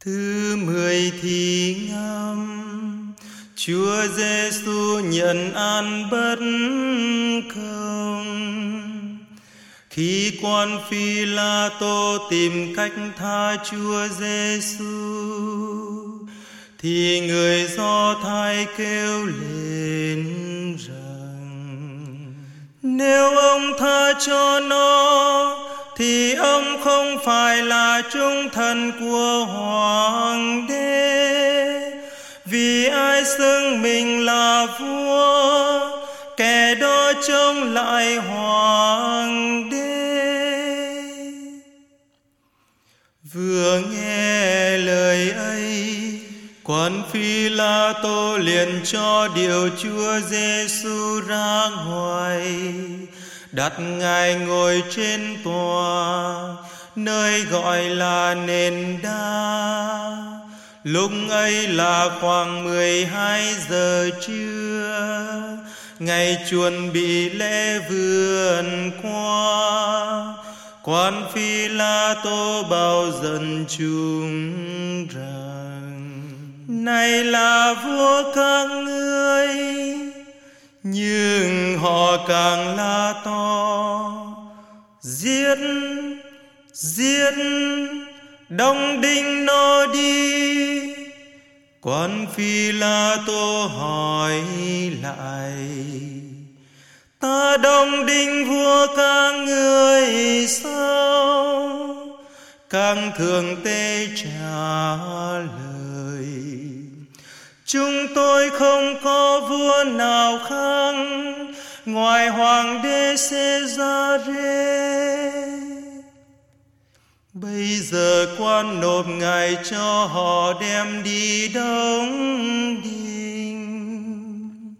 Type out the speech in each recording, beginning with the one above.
Thứ mười thì ngâm. Chúa Giêsu nhận an bất công. Khi quan phi la tô tìm cách tha chúa giêsu thì người do thái kêu lên rằng, nếu ông tha cho nó thì ông không phải là trung thần của hoàng đế. Vì ai xưng mình là vua, kẻ đó chống lại hoàng đế. Vừa nghe lời ấy quan phi la tô liền cho điều chúa giêsu ra ngoài đặt ngài ngồi trên tòa, nơi gọi là nền đa lúc ấy là khoảng mười hai giờ trưa, ngày chuẩn bị lễ vườn qua. Quan phi la tô bao dần chúng rằng, này là vua các ngươi nhưng họ càng la to, giết giết đóng đinh nó đi. Quan phi la tô hỏi lại, ta đóng đinh vua các người sao? Càng thường tê trả lời chúng tôi không có vua nào khác ngoài hoàng đế Caesare bây giờ quan nộp ngài cho họ đem đi đóng đinh.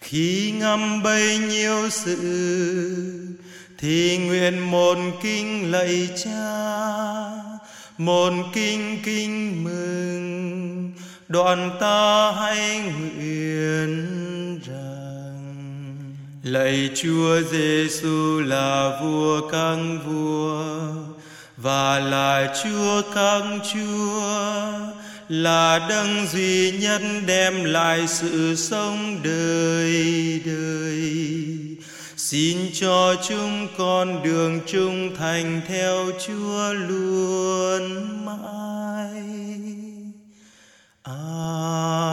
Khi ngâm bấy nhiêu sự, thì nguyện một kinh lạy cha, một kinh kinh mừng đoạn ta hãy nguyện rằng, lạy chúa giêsu là vua các vua và là chúa các chúa, là đấng duy nhất đem lại sự sống đời đời. Xin cho chúng con đường trung thành theo chúa luôn mãi. Ah.